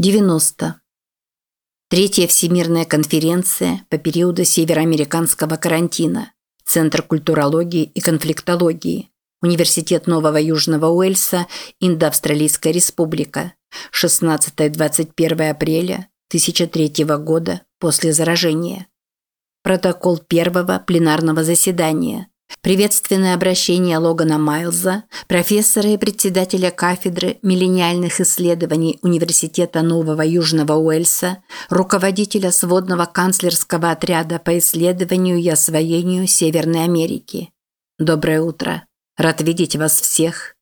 90. Третья Всемирная конференция по периоду североамериканского карантина. Центр культурологии и конфликтологии. Университет Нового Южного Уэльса, Индоавстралийская республика. 16-21 апреля 1003 года после заражения. Протокол первого пленарного заседания. Приветственное обращение Логана Майлза, профессора и председателя кафедры миллениальных исследований Университета Нового Южного Уэльса, руководителя сводного канцлерского отряда по исследованию и освоению Северной Америки. Доброе утро. Рад видеть вас всех.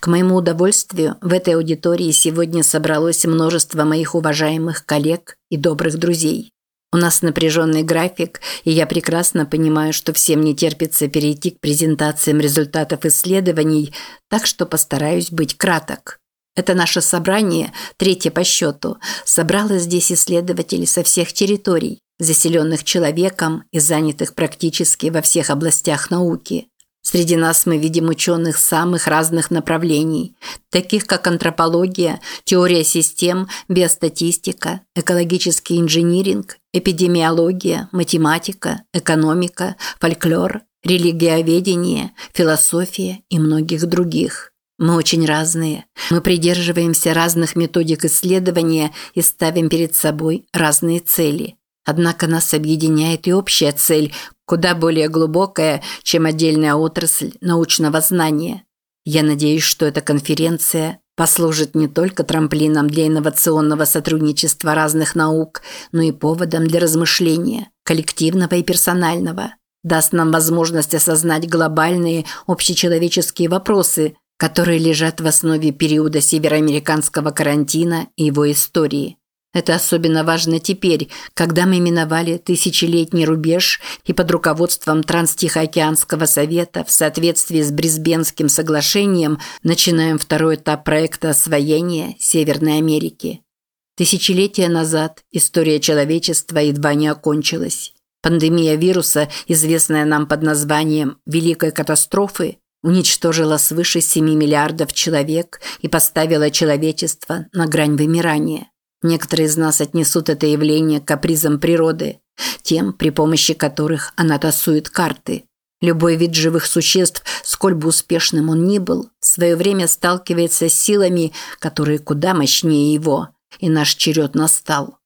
К моему удовольствию, в этой аудитории сегодня собралось множество моих уважаемых коллег и добрых друзей. У нас напряженный график, и я прекрасно понимаю, что всем не терпится перейти к презентациям результатов исследований, так что постараюсь быть краток. Это наше собрание, третье по счету, собрало здесь исследователей со всех территорий, заселенных человеком и занятых практически во всех областях науки. Среди нас мы видим ученых самых разных направлений, таких как антропология, теория систем, биостатистика, экологический инжиниринг, эпидемиология, математика, экономика, фольклор, религиоведение, философия и многих других. Мы очень разные. Мы придерживаемся разных методик исследования и ставим перед собой разные цели. Однако нас объединяет и общая цель, куда более глубокая, чем отдельная отрасль научного знания. Я надеюсь, что эта конференция послужит не только трамплином для инновационного сотрудничества разных наук, но и поводом для размышления, коллективного и персонального. Даст нам возможность осознать глобальные общечеловеческие вопросы, которые лежат в основе периода североамериканского карантина и его истории. Это особенно важно теперь, когда мы миновали тысячелетний рубеж и под руководством Транстихоокеанского совета в соответствии с Брисбенским соглашением начинаем второй этап проекта освоения Северной Америки. Тысячелетия назад история человечества едва не окончилась. Пандемия вируса, известная нам под названием «Великой катастрофы», уничтожила свыше 7 миллиардов человек и поставила человечество на грань вымирания. Некоторые из нас отнесут это явление к капризам природы, тем, при помощи которых она тасует карты. Любой вид живых существ, сколь бы успешным он ни был, в свое время сталкивается с силами, которые куда мощнее его, и наш черед настал.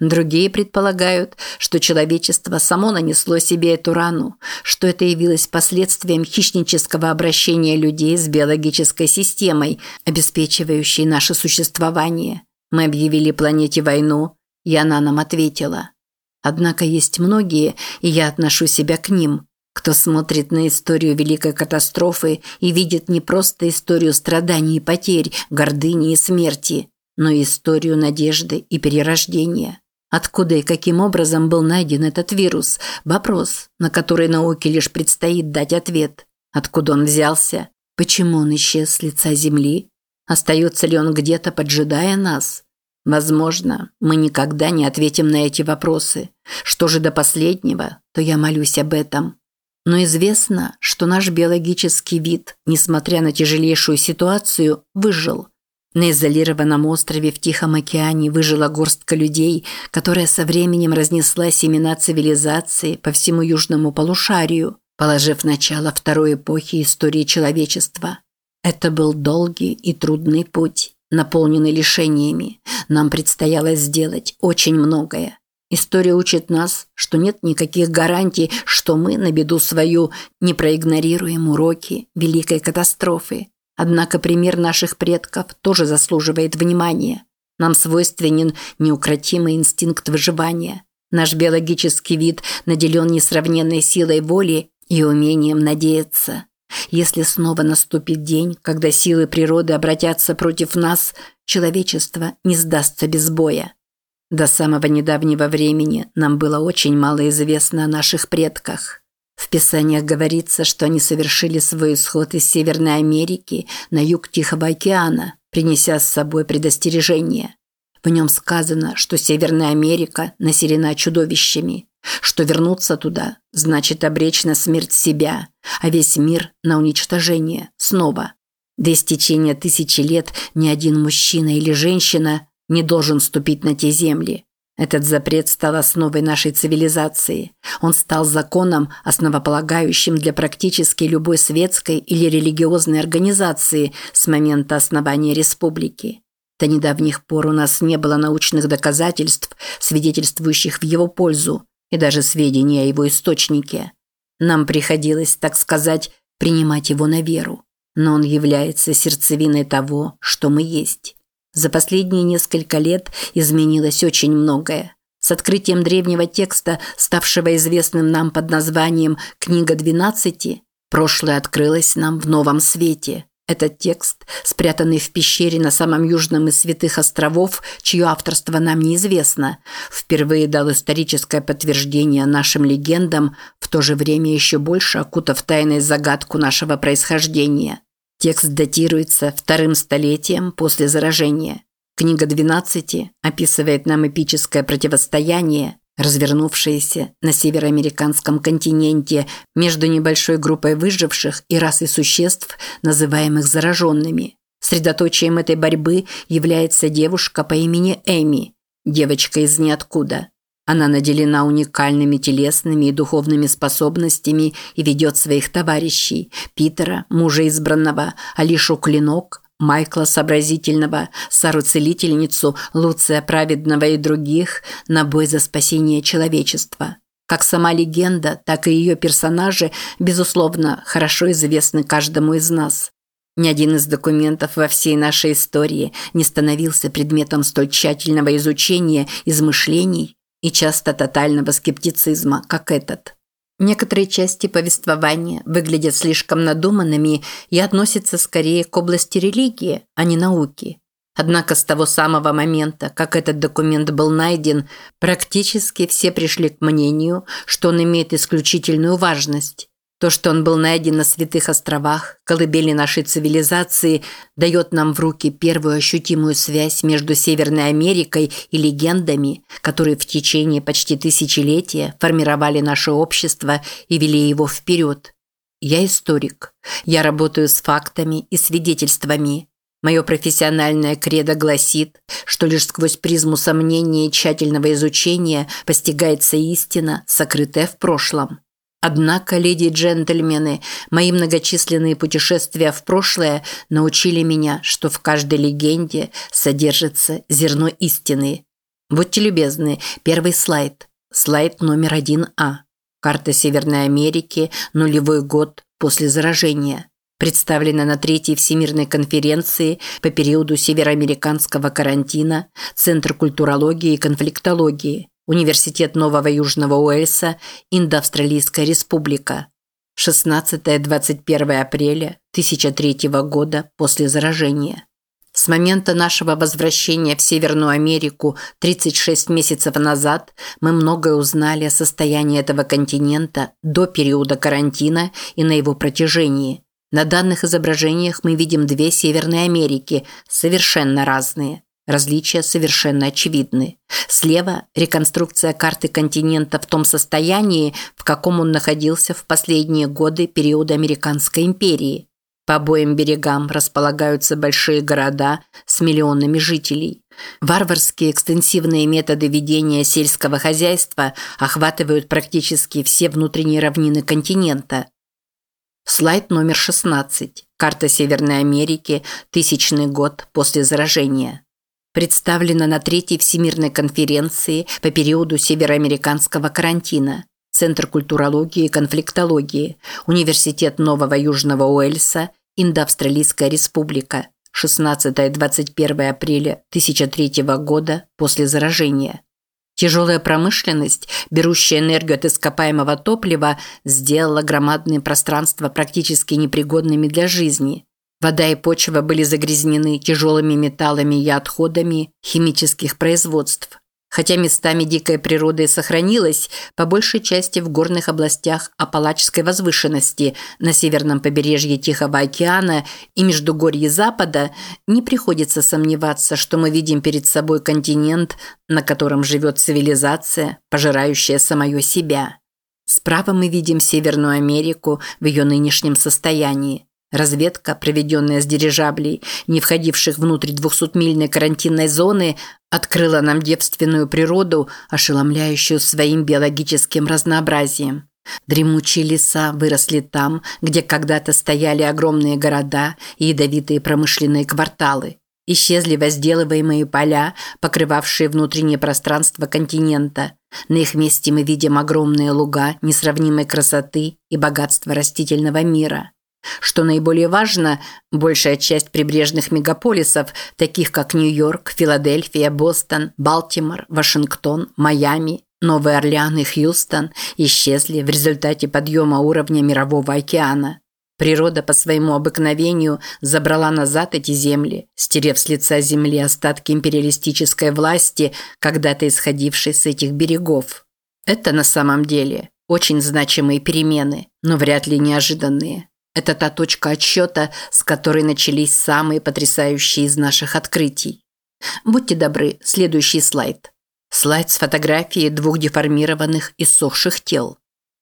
Другие предполагают, что человечество само нанесло себе эту рану, что это явилось последствием хищнического обращения людей с биологической системой, обеспечивающей наше существование – мы объявили планете войну, и она нам ответила. Однако есть многие, и я отношу себя к ним, кто смотрит на историю великой катастрофы и видит не просто историю страданий и потерь, гордыни и смерти, но и историю надежды и перерождения. Откуда и каким образом был найден этот вирус? Вопрос, на который науке лишь предстоит дать ответ. Откуда он взялся? Почему он исчез с лица Земли? Остается ли он где-то, поджидая нас? Возможно, мы никогда не ответим на эти вопросы. Что же до последнего, то я молюсь об этом. Но известно, что наш биологический вид, несмотря на тяжелейшую ситуацию, выжил. На изолированном острове в Тихом океане выжила горстка людей, которая со временем разнесла семена цивилизации по всему южному полушарию, положив начало второй эпохи истории человечества. Это был долгий и трудный путь наполненный лишениями. Нам предстояло сделать очень многое. История учит нас, что нет никаких гарантий, что мы на беду свою не проигнорируем уроки великой катастрофы. Однако пример наших предков тоже заслуживает внимания. Нам свойственен неукротимый инстинкт выживания. Наш биологический вид наделен несравненной силой воли и умением надеяться. Если снова наступит день, когда силы природы обратятся против нас, человечество не сдастся без боя. До самого недавнего времени нам было очень мало известно о наших предках. В Писаниях говорится, что они совершили свой исход из Северной Америки на юг Тихого океана, принеся с собой предостережение. В нем сказано, что Северная Америка населена чудовищами, что вернуться туда значит обречь на смерть себя, а весь мир на уничтожение снова. До истечения тысячи лет ни один мужчина или женщина, не должен ступить на те земли. Этот запрет стал основой нашей цивилизации. Он стал законом, основополагающим для практически любой светской или религиозной организации с момента основания республики. До недавних пор у нас не было научных доказательств, свидетельствующих в его пользу, и даже сведений о его источнике. Нам приходилось, так сказать, принимать его на веру. Но он является сердцевиной того, что мы есть. За последние несколько лет изменилось очень многое. С открытием древнего текста, ставшего известным нам под названием «Книга 12», прошлое открылось нам в новом свете. Этот текст, спрятанный в пещере на самом южном из святых островов, чье авторство нам неизвестно, впервые дал историческое подтверждение нашим легендам, в то же время еще больше окутав тайной загадку нашего происхождения. Текст датируется вторым столетием после заражения. Книга 12 описывает нам эпическое противостояние, развернувшееся на североамериканском континенте между небольшой группой выживших и расой существ, называемых зараженными. Средоточием этой борьбы является девушка по имени Эми, девочка из ниоткуда. Она наделена уникальными телесными и духовными способностями и ведет своих товарищей – Питера, мужа избранного, Алишу Клинок, Майкла Сообразительного, Сару Целительницу, Луция Праведного и других на бой за спасение человечества. Как сама легенда, так и ее персонажи, безусловно, хорошо известны каждому из нас. Ни один из документов во всей нашей истории не становился предметом столь тщательного изучения, измышлений и часто тотального скептицизма, как этот. Некоторые части повествования выглядят слишком надуманными и относятся скорее к области религии, а не науки. Однако с того самого момента, как этот документ был найден, практически все пришли к мнению, что он имеет исключительную важность. То, что он был найден на Святых островах, колыбели нашей цивилизации, дает нам в руки первую ощутимую связь между Северной Америкой и легендами, которые в течение почти тысячелетия формировали наше общество и вели его вперед. Я историк. Я работаю с фактами и свидетельствами. Мое профессиональное кредо гласит, что лишь сквозь призму сомнения и тщательного изучения постигается истина, сокрытая в прошлом. Однако, леди и джентльмены, мои многочисленные путешествия в прошлое научили меня, что в каждой легенде содержится зерно истины. Будьте любезны, первый слайд. Слайд номер 1А. Карта Северной Америки, нулевой год после заражения. Представлена на третьей Всемирной конференции по периоду североамериканского карантина Центр культурологии и конфликтологии – Университет Нового Южного Уэльса, Индоавстралийская республика. 16-21 апреля 1003 года после заражения. С момента нашего возвращения в Северную Америку 36 месяцев назад мы многое узнали о состоянии этого континента до периода карантина и на его протяжении. На данных изображениях мы видим две Северные Америки, совершенно разные. Различия совершенно очевидны. Слева – реконструкция карты континента в том состоянии, в каком он находился в последние годы периода Американской империи. По обоим берегам располагаются большие города с миллионами жителей. Варварские экстенсивные методы ведения сельского хозяйства охватывают практически все внутренние равнины континента. Слайд номер 16. Карта Северной Америки, тысячный год после заражения представлена на третьей Всемирной конференции по периоду североамериканского карантина. Центр культурологии и конфликтологии, Университет Нового Южного Уэльса, Индоавстралийская республика, 16-21 апреля 1003 года после заражения. Тяжелая промышленность, берущая энергию от ископаемого топлива, сделала громадные пространства практически непригодными для жизни. Вода и почва были загрязнены тяжелыми металлами и отходами химических производств. Хотя местами дикая природа сохранилась, по большей части в горных областях Апалачской возвышенности, на северном побережье Тихого океана и Междугорье Запада, не приходится сомневаться, что мы видим перед собой континент, на котором живет цивилизация, пожирающая самое себя. Справа мы видим Северную Америку в ее нынешнем состоянии. Разведка, проведенная с дирижаблей, не входивших внутрь 200-мильной карантинной зоны, открыла нам девственную природу, ошеломляющую своим биологическим разнообразием. Дремучие леса выросли там, где когда-то стояли огромные города и ядовитые промышленные кварталы. Исчезли возделываемые поля, покрывавшие внутреннее пространство континента. На их месте мы видим огромные луга несравнимой красоты и богатства растительного мира. Что наиболее важно, большая часть прибрежных мегаполисов, таких как Нью-Йорк, Филадельфия, Бостон, Балтимор, Вашингтон, Майами, Новый Орлеан и Хьюстон, исчезли в результате подъема уровня Мирового океана. Природа по своему обыкновению забрала назад эти земли, стерев с лица земли остатки империалистической власти, когда-то исходившей с этих берегов. Это на самом деле очень значимые перемены, но вряд ли неожиданные. Это та точка отсчета, с которой начались самые потрясающие из наших открытий. Будьте добры, следующий слайд. Слайд с фотографией двух деформированных и сохших тел.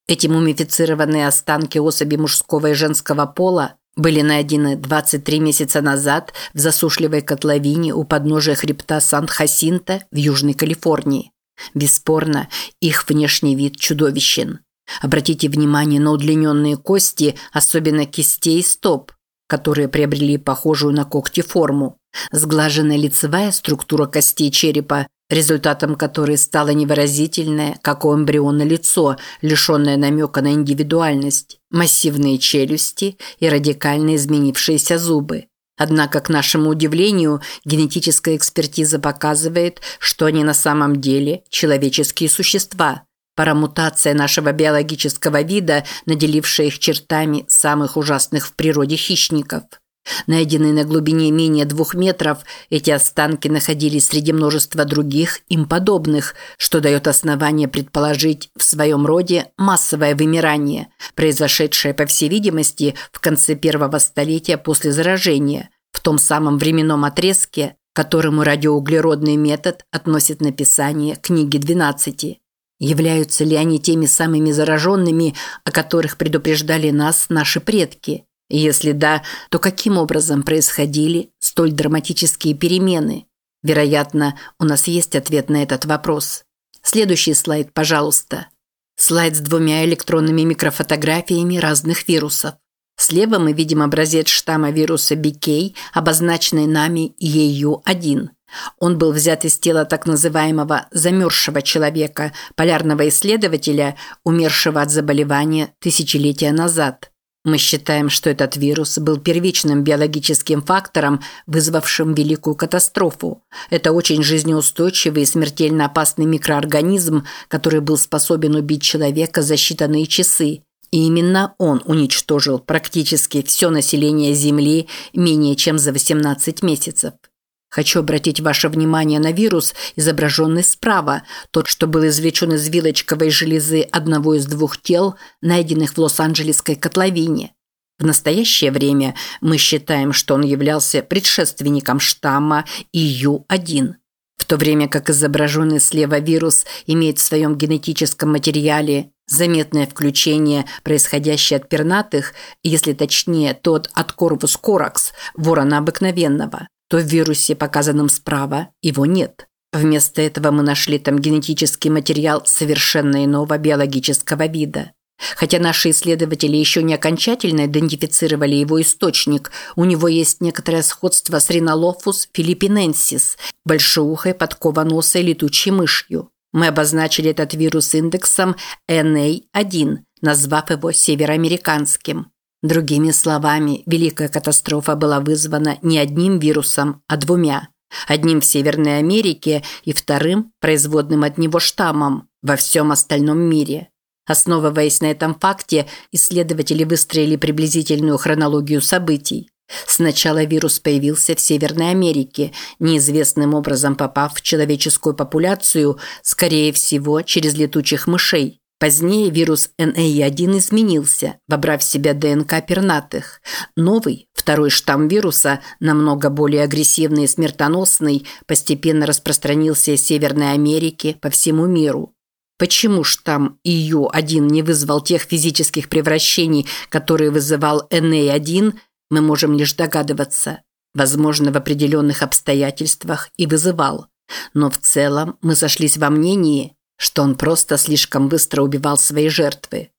Эти мумифицированные останки особей мужского и женского пола были найдены 23 месяца назад в засушливой котловине у подножия хребта Сан-Хасинто в Южной Калифорнии. Бесспорно, их внешний вид чудовищен. Обратите внимание на удлиненные кости, особенно кистей и стоп, которые приобрели похожую на когти форму. Сглаженная лицевая структура костей черепа, результатом которой стало невыразительное, как у эмбриона лицо, лишенное намека на индивидуальность, массивные челюсти и радикально изменившиеся зубы. Однако, к нашему удивлению, генетическая экспертиза показывает, что они на самом деле человеческие существа – Парамутация нашего биологического вида, наделившая их чертами самых ужасных в природе хищников. Найденные на глубине менее двух метров, эти останки находились среди множества других, им подобных, что дает основание предположить в своем роде массовое вымирание, произошедшее, по всей видимости, в конце первого столетия после заражения, в том самом временном отрезке, которому радиоуглеродный метод относит написание книги 12. Являются ли они теми самыми зараженными, о которых предупреждали нас наши предки? Если да, то каким образом происходили столь драматические перемены? Вероятно, у нас есть ответ на этот вопрос. Следующий слайд, пожалуйста. Слайд с двумя электронными микрофотографиями разных вирусов. Слева мы видим образец штамма вируса BK, обозначенный нами EU1. Он был взят из тела так называемого «замерзшего человека», полярного исследователя, умершего от заболевания тысячелетия назад. Мы считаем, что этот вирус был первичным биологическим фактором, вызвавшим великую катастрофу. Это очень жизнеустойчивый и смертельно опасный микроорганизм, который был способен убить человека за считанные часы. И именно он уничтожил практически все население Земли менее чем за 18 месяцев. Хочу обратить ваше внимание на вирус, изображенный справа, тот, что был извлечен из вилочковой железы одного из двух тел, найденных в Лос-Анджелесской котловине. В настоящее время мы считаем, что он являлся предшественником штамма EU1. В то время как изображенный слева вирус имеет в своем генетическом материале заметное включение, происходящее от пернатых, если точнее, тот от Corvus corax, ворона обыкновенного то в вирусе, показанном справа, его нет. Вместо этого мы нашли там генетический материал совершенно иного биологического вида. Хотя наши исследователи еще не окончательно идентифицировали его источник, у него есть некоторое сходство с Rhinolophus philippinensis, большоухой подкованосой летучей мышью. Мы обозначили этот вирус индексом NA1, назвав его североамериканским. Другими словами, Великая катастрофа была вызвана не одним вирусом, а двумя. Одним в Северной Америке и вторым, производным от него штаммом, во всем остальном мире. Основываясь на этом факте, исследователи выстроили приблизительную хронологию событий. Сначала вирус появился в Северной Америке, неизвестным образом попав в человеческую популяцию, скорее всего, через летучих мышей. Позднее вирус NA1 изменился, вобрав в себя ДНК пернатых. Новый, второй штамм вируса, намного более агрессивный и смертоносный, постепенно распространился из Северной Америки по всему миру. Почему штамм EU1 не вызвал тех физических превращений, которые вызывал NA1, мы можем лишь догадываться. Возможно, в определенных обстоятельствах и вызывал. Но в целом мы сошлись во мнении, что он просто слишком быстро убивал свои жертвы.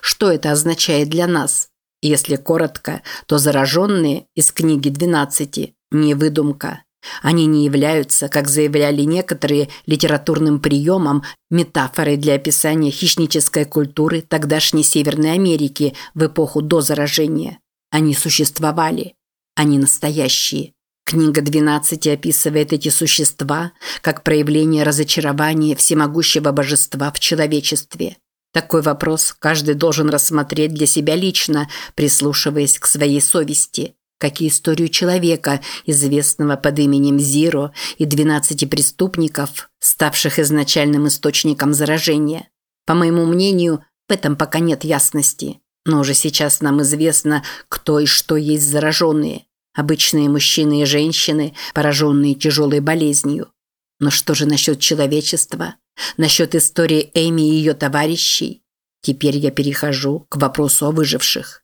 Что это означает для нас? Если коротко, то зараженные из книги 12 не выдумка. Они не являются, как заявляли некоторые, литературным приемом, метафорой для описания хищнической культуры тогдашней Северной Америки в эпоху до заражения. Они существовали. Они настоящие. Книга 12 описывает эти существа как проявление разочарования всемогущего божества в человечестве. Такой вопрос каждый должен рассмотреть для себя лично, прислушиваясь к своей совести, как и историю человека, известного под именем Зиро, и 12 преступников, ставших изначальным источником заражения. По моему мнению, в этом пока нет ясности. Но уже сейчас нам известно, кто и что есть зараженные. Обычные мужчины и женщины, пораженные тяжелой болезнью. Но что же насчет человечества? Насчет истории Эми и ее товарищей? Теперь я перехожу к вопросу о выживших.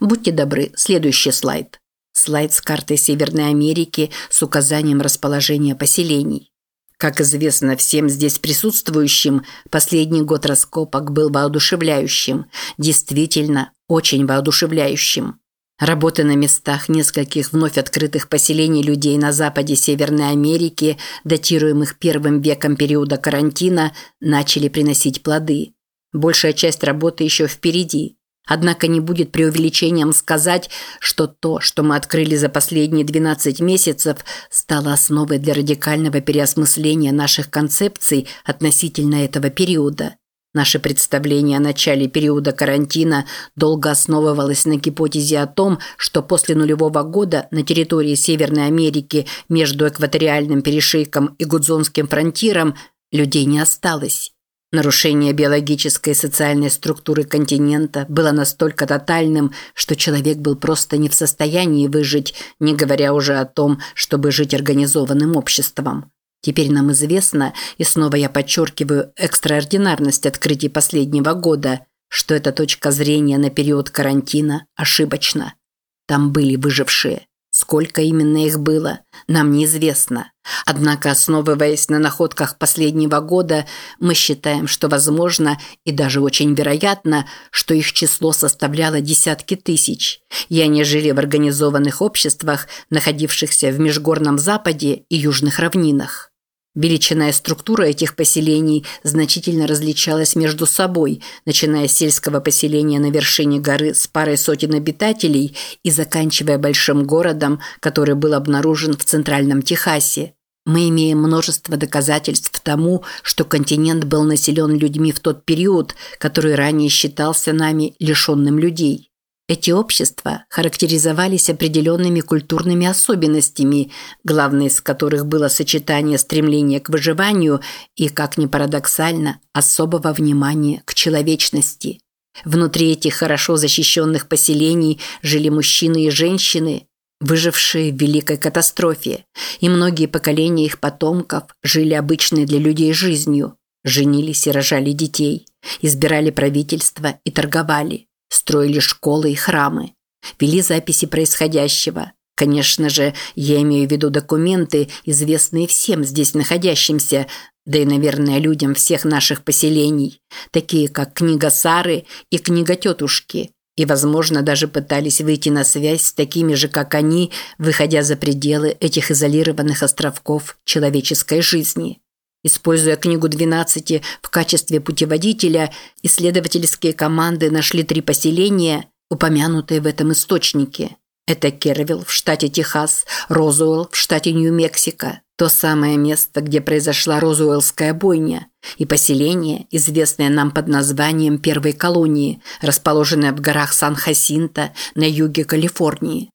Будьте добры, следующий слайд. Слайд с картой Северной Америки с указанием расположения поселений. Как известно всем здесь присутствующим, последний год раскопок был воодушевляющим, действительно очень воодушевляющим. Работы на местах нескольких вновь открытых поселений людей на западе Северной Америки, датируемых первым веком периода карантина, начали приносить плоды. Большая часть работы еще впереди. Однако не будет преувеличением сказать, что то, что мы открыли за последние 12 месяцев, стало основой для радикального переосмысления наших концепций относительно этого периода. Наше представление о начале периода карантина долго основывалось на гипотезе о том, что после нулевого года на территории Северной Америки между экваториальным перешейком и Гудзонским фронтиром людей не осталось. Нарушение биологической и социальной структуры континента было настолько тотальным, что человек был просто не в состоянии выжить, не говоря уже о том, чтобы жить организованным обществом. Теперь нам известно, и снова я подчеркиваю экстраординарность открытий последнего года, что эта точка зрения на период карантина ошибочна. Там были выжившие. Сколько именно их было, нам неизвестно. Однако, основываясь на находках последнего года, мы считаем, что возможно и даже очень вероятно, что их число составляло десятки тысяч, и они жили в организованных обществах, находившихся в Межгорном Западе и Южных равнинах. Величина и структура этих поселений значительно различалась между собой, начиная с сельского поселения на вершине горы с парой сотен обитателей и заканчивая большим городом, который был обнаружен в центральном Техасе. Мы имеем множество доказательств тому, что континент был населен людьми в тот период, который ранее считался нами лишенным людей. Эти общества характеризовались определенными культурными особенностями, главной из которых было сочетание стремления к выживанию и, как ни парадоксально, особого внимания к человечности. Внутри этих хорошо защищенных поселений жили мужчины и женщины, выжившие в великой катастрофе, и многие поколения их потомков жили обычной для людей жизнью, женились и рожали детей, избирали правительство и торговали строили школы и храмы, вели записи происходящего. Конечно же, я имею в виду документы, известные всем здесь находящимся, да и, наверное, людям всех наших поселений, такие как книга Сары и книга тетушки, и, возможно, даже пытались выйти на связь с такими же, как они, выходя за пределы этих изолированных островков человеческой жизни. Используя книгу 12 в качестве путеводителя, исследовательские команды нашли три поселения, упомянутые в этом источнике. Это Кервилл в штате Техас, Розуэлл в штате Нью-Мексико, то самое место, где произошла Розуэллская бойня, и поселение, известное нам под названием Первой колонии, расположенное в горах Сан-Хасинто на юге Калифорнии.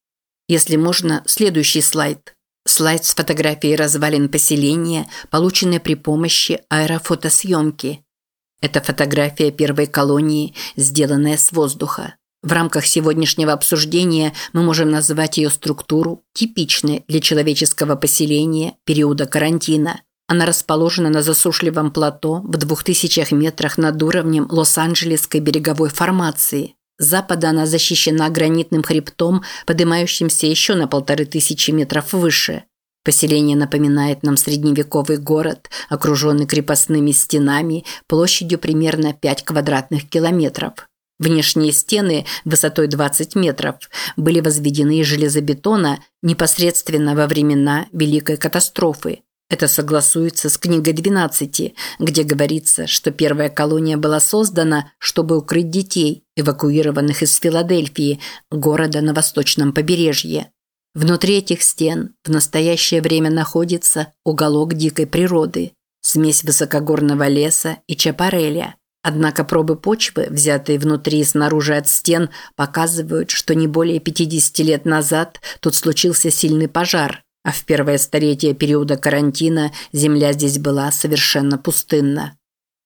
Если можно, следующий слайд. Слайд с фотографией развалин поселения, полученной при помощи аэрофотосъемки. Это фотография первой колонии, сделанная с воздуха. В рамках сегодняшнего обсуждения мы можем назвать ее структуру типичной для человеческого поселения периода карантина. Она расположена на засушливом плато в 2000 метрах над уровнем Лос-Анджелесской береговой формации. Запада она защищена гранитным хребтом, поднимающимся еще на полторы тысячи метров выше. Поселение напоминает нам средневековый город, окруженный крепостными стенами площадью примерно 5 квадратных километров. Внешние стены высотой 20 метров были возведены из железобетона непосредственно во времена Великой катастрофы. Это согласуется с книгой 12, где говорится, что первая колония была создана, чтобы укрыть детей, эвакуированных из Филадельфии, города на восточном побережье. Внутри этих стен в настоящее время находится уголок дикой природы, смесь высокогорного леса и чапареля. Однако пробы почвы, взятые внутри и снаружи от стен, показывают, что не более 50 лет назад тут случился сильный пожар, а в первое столетие периода карантина земля здесь была совершенно пустынна.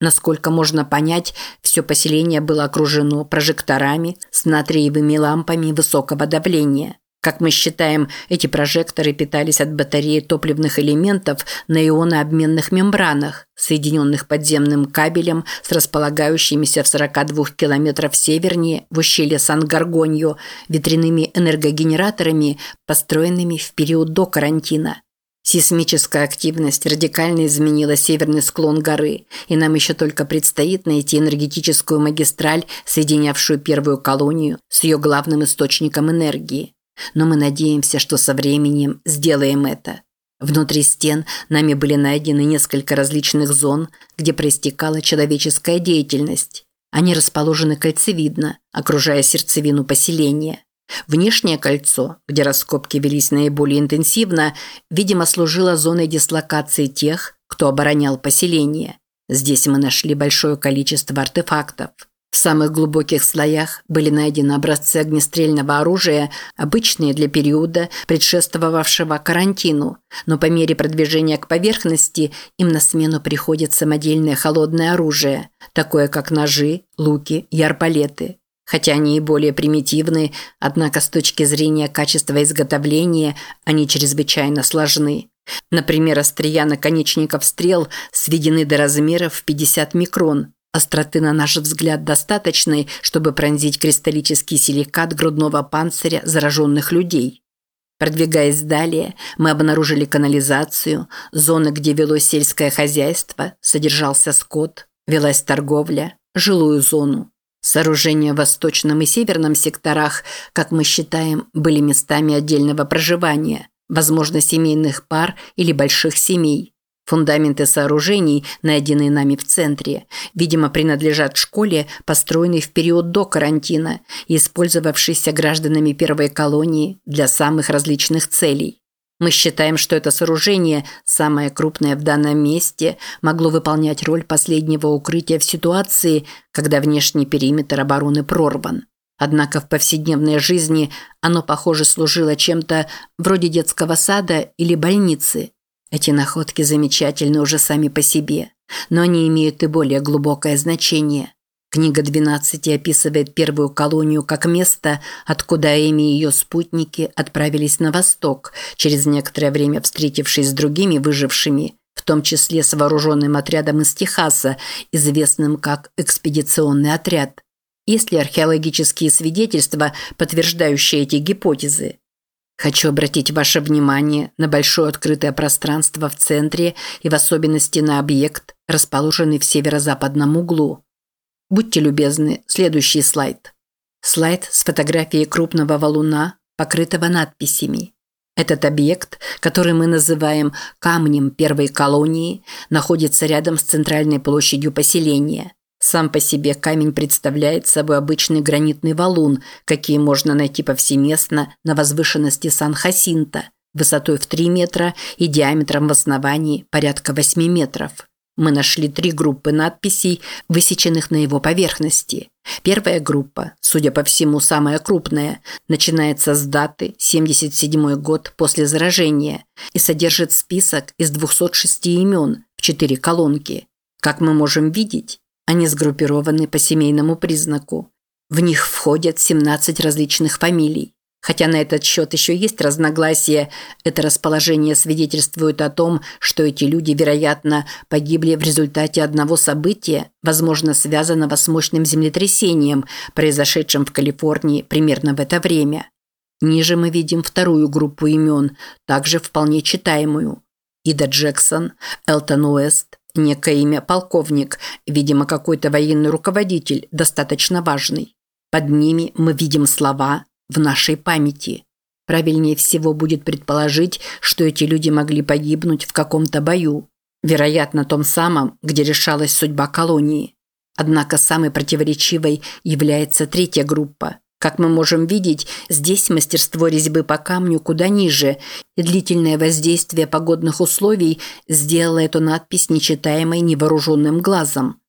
Насколько можно понять, все поселение было окружено прожекторами с натриевыми лампами высокого давления. Как мы считаем, эти прожекторы питались от батареи топливных элементов на ионообменных мембранах, соединенных подземным кабелем с располагающимися в 42 километров севернее в ущелье Сан-Гаргоньо ветряными энергогенераторами, построенными в период до карантина. Сейсмическая активность радикально изменила северный склон горы, и нам еще только предстоит найти энергетическую магистраль, соединявшую первую колонию с ее главным источником энергии. Но мы надеемся, что со временем сделаем это. Внутри стен нами были найдены несколько различных зон, где проистекала человеческая деятельность. Они расположены кольцевидно, окружая сердцевину поселения. Внешнее кольцо, где раскопки велись наиболее интенсивно, видимо, служило зоной дислокации тех, кто оборонял поселение. Здесь мы нашли большое количество артефактов. В самых глубоких слоях были найдены образцы огнестрельного оружия, обычные для периода, предшествовавшего карантину, но по мере продвижения к поверхности им на смену приходит самодельное холодное оружие, такое как ножи, луки и арбалеты. Хотя они и более примитивны, однако с точки зрения качества изготовления они чрезвычайно сложны. Например, острия наконечников стрел сведены до размеров в 50 микрон – Остроты, на наш взгляд, достаточной, чтобы пронзить кристаллический силикат грудного панциря зараженных людей. Продвигаясь далее, мы обнаружили канализацию, зоны, где велось сельское хозяйство, содержался скот, велась торговля, жилую зону. Сооружения в восточном и северном секторах, как мы считаем, были местами отдельного проживания, возможно, семейных пар или больших семей. Фундаменты сооружений, найденные нами в центре, видимо, принадлежат школе, построенной в период до карантина и использовавшейся гражданами первой колонии для самых различных целей. Мы считаем, что это сооружение, самое крупное в данном месте, могло выполнять роль последнего укрытия в ситуации, когда внешний периметр обороны прорван. Однако в повседневной жизни оно, похоже, служило чем-то вроде детского сада или больницы – эти находки замечательны уже сами по себе, но они имеют и более глубокое значение. Книга 12 описывает первую колонию как место, откуда Эми и ее спутники отправились на восток, через некоторое время встретившись с другими выжившими, в том числе с вооруженным отрядом из Техаса, известным как экспедиционный отряд. Есть ли археологические свидетельства, подтверждающие эти гипотезы? Хочу обратить ваше внимание на большое открытое пространство в центре и в особенности на объект, расположенный в северо-западном углу. Будьте любезны, следующий слайд. Слайд с фотографией крупного валуна, покрытого надписями. Этот объект, который мы называем камнем первой колонии, находится рядом с центральной площадью поселения – сам по себе камень представляет собой обычный гранитный валун, какие можно найти повсеместно на возвышенности Сан-Хасинта, высотой в 3 метра и диаметром в основании порядка 8 метров. Мы нашли три группы надписей, высеченных на его поверхности. Первая группа, судя по всему, самая крупная, начинается с даты 77 год после заражения и содержит список из 206 имен в четыре колонки. Как мы можем видеть, они сгруппированы по семейному признаку. В них входят 17 различных фамилий. Хотя на этот счет еще есть разногласия, это расположение свидетельствует о том, что эти люди, вероятно, погибли в результате одного события, возможно, связанного с мощным землетрясением, произошедшим в Калифорнии примерно в это время. Ниже мы видим вторую группу имен, также вполне читаемую. Ида Джексон, Элтон Уэст, некое имя полковник, видимо, какой-то военный руководитель, достаточно важный. Под ними мы видим слова в нашей памяти. Правильнее всего будет предположить, что эти люди могли погибнуть в каком-то бою, вероятно, том самом, где решалась судьба колонии. Однако самой противоречивой является третья группа. Как мы можем видеть, здесь мастерство резьбы по камню куда ниже, и длительное воздействие погодных условий сделало эту надпись нечитаемой невооруженным глазом.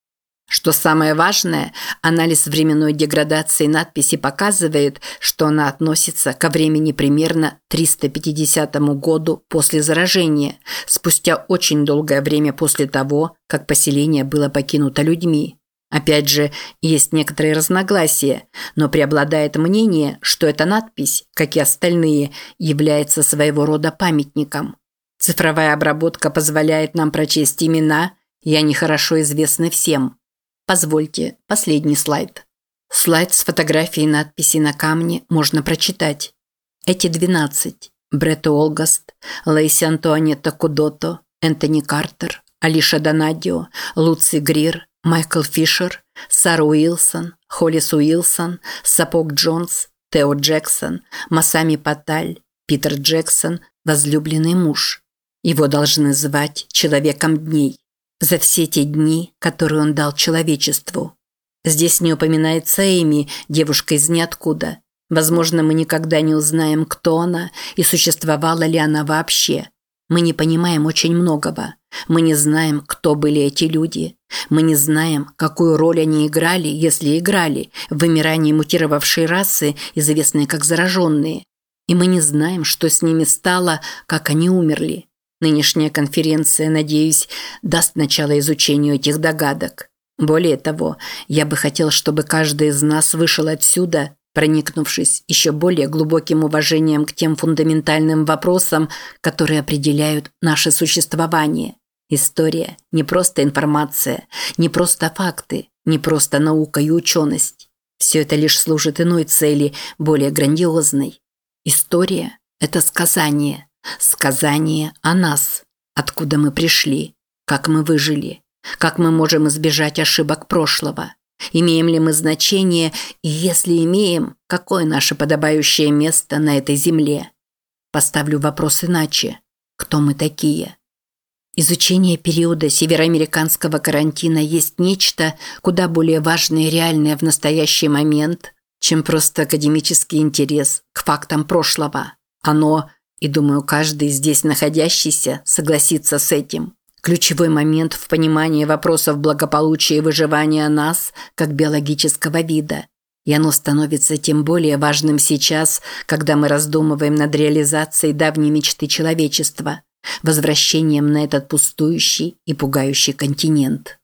Что самое важное, анализ временной деградации надписи показывает, что она относится ко времени примерно 350 году после заражения, спустя очень долгое время после того, как поселение было покинуто людьми. Опять же, есть некоторые разногласия, но преобладает мнение, что эта надпись, как и остальные, является своего рода памятником. Цифровая обработка позволяет нам прочесть имена, и они хорошо известны всем. Позвольте, последний слайд. Слайд с фотографией надписи на камне можно прочитать. Эти 12. Бретт Олгаст, Лейси Антуанетта Кудото, Энтони Картер, Алиша Донадио, Луци Грир, Майкл Фишер, Сара Уилсон, Холлис Уилсон, Сапог Джонс, Тео Джексон, Масами Паталь, Питер Джексон, возлюбленный муж. Его должны звать Человеком дней за все те дни, которые он дал человечеству. Здесь не упоминается Эми, девушка из ниоткуда. Возможно, мы никогда не узнаем, кто она и существовала ли она вообще. Мы не понимаем очень многого. Мы не знаем, кто были эти люди. Мы не знаем, какую роль они играли, если играли, в вымирании мутировавшей расы, известной как зараженные. И мы не знаем, что с ними стало, как они умерли. Нынешняя конференция, надеюсь, даст начало изучению этих догадок. Более того, я бы хотел, чтобы каждый из нас вышел отсюда, проникнувшись еще более глубоким уважением к тем фундаментальным вопросам, которые определяют наше существование. История – не просто информация, не просто факты, не просто наука и ученость. Все это лишь служит иной цели, более грандиозной. История – это сказание – Сказание о нас, откуда мы пришли, как мы выжили, как мы можем избежать ошибок прошлого. Имеем ли мы значение, и если имеем, какое наше подобающее место на этой земле? Поставлю вопрос иначе. Кто мы такие? Изучение периода североамериканского карантина есть нечто куда более важное и реальное в настоящий момент, чем просто академический интерес к фактам прошлого. Оно и думаю, каждый здесь находящийся согласится с этим. Ключевой момент в понимании вопросов благополучия и выживания нас как биологического вида. И оно становится тем более важным сейчас, когда мы раздумываем над реализацией давней мечты человечества – возвращением на этот пустующий и пугающий континент.